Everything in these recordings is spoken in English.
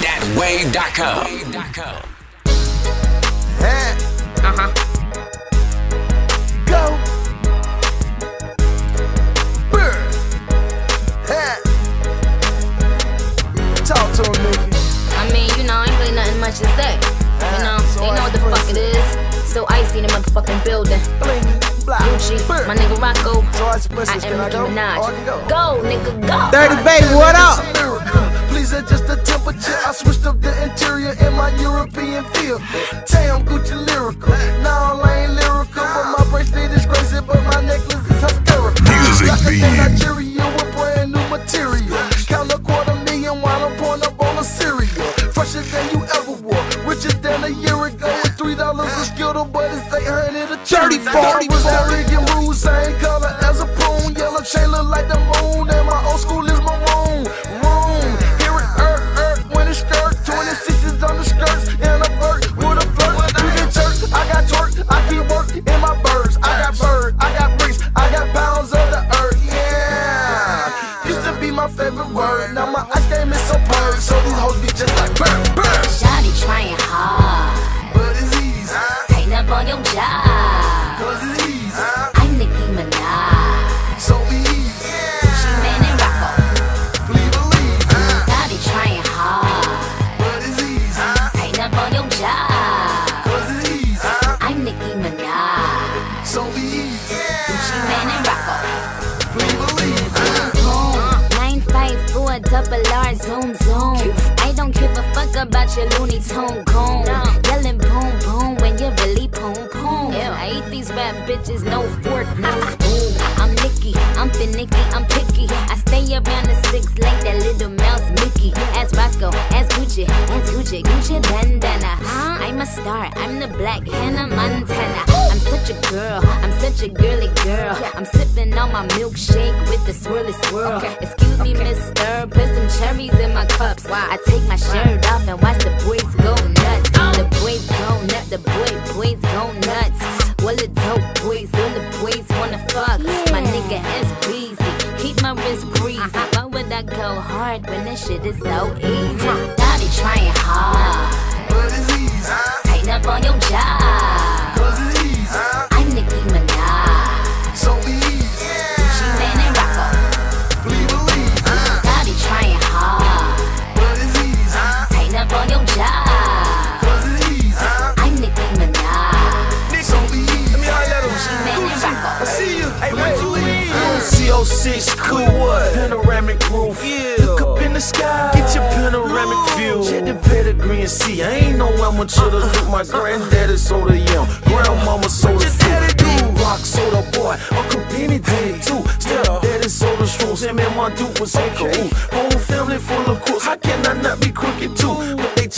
Thatwave.com. Hey, Uh huh. My nigga Rocco. I am Nicki Minaj. Go, nigga, go. 30 baby, what up? Please adjust the temperature. I switched up the interior in my European feel. Damn, Gucci lyrical. Now I ain't lyrical, but my bracelet is crazy, but my necklace is hysterical. Music being. Than you ever wore. Richer than a year ago. Three dollars a skittle, but it's 800 a 30, 40, 40, 40, 40 favorite word. Now my ice game is so purge, so these hoes be just double R zoom zoom. I don't give a fuck about your Looney Tune coon. Yelling boom boom when you really boom boom. I eat these rap bitches, no fork, no spoon. I'm Nicki, I'm finicky, I'm picky. I stay around the six like that little mouse Mickey. As Rocco, as Gucci, as Gucci, Gucci bandana. I'm a star, I'm the black Hannah Montana. I'm such a girl, I'm such a girly girl. I'm sipping on my milkshake with the swirly swirl. Excuse me, mister, put some cherries in my cups. I take my shirt off and watch the boys go nuts. The boys go nuts, the boy boys go nuts. Well, the dope boys, all the boys wanna fuck. My nigga is breezy, keep my wrist breezy. Uh-huh. Why would I go hard when this shit is so easy? Uh-huh. Daddy trying hard, but it's easy, tighten up on your job. CO6 cool what? Panoramic roof. Yeah. Look up in the sky. Get your panoramic view. Check the pedigree and see. I ain't no amateur to look. My granddaddy soda young. Grandmama soda fruit. Big rock soda boy. Uncle Benny did it too. Step daddy soda shrooms. Him and my dude was cahoot. Whole family full of crooks. How can I not be crooked too?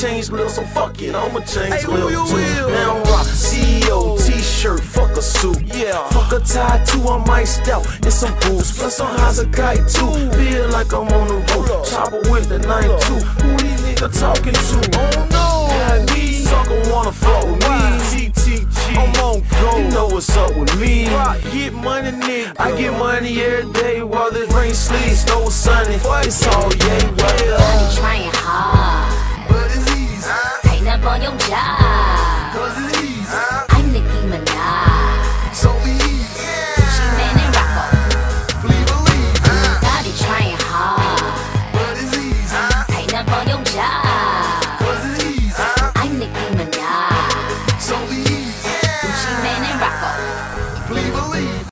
But they changed little, so fuck it. I'ma change Hey, who little you too. will? Now I'm rock CEO t-shirt. Fuck a suit. Yeah. Fuck a tie too, I'm iced out. And some boots. plus some Hazakai too. Feel like I'm on the road. Chopper with the 9-2. Who these niggas talking to? Oh no. Yeah, me. Sucker wanna fuck with me. TTG. I'm on go. You know what's up with me. Rock, get money, nigga. I get money every day while this rain, sleet, snow, sunny. It's all yeah, yeah. Daddy trying hard,